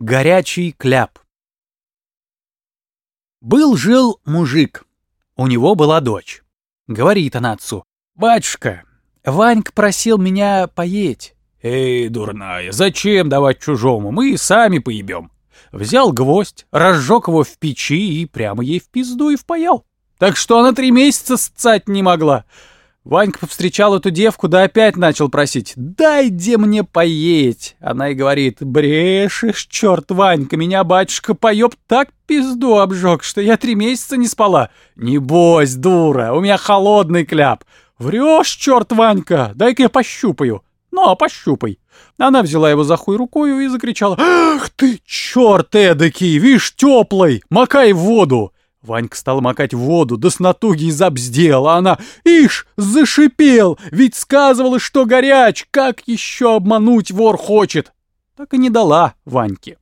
Горячий кляп. Был-жил мужик. У него была дочь. Говорит она отцу. «Батюшка, Ванька просил меня поесть». «Эй, дурная, зачем давать чужому? Мы сами поебем». Взял гвоздь, разжег его в печи и прямо ей в пизду и впаял. Так что она три месяца сцать не могла. Ванька повстречал эту девку, да опять начал просить «Дай где мне поесть!» Она и говорит «Брешешь, черт, Ванька, меня батюшка поеб так пизду обжег, что я три месяца не спала». «Не бойся, дура, у меня холодный кляп». «Врешь, черт, Ванька, дай-ка я пощупаю». «Ну, а пощупай». Она взяла его за хуй рукою и закричала «Ах ты, черт эдакий, вишь, теплый, макай в воду». Ванька стал макать в воду, да с натуги и забздел, а она, ишь, зашипел, ведь сказывала, что горяч, как еще обмануть вор хочет. Так и не дала Ваньке.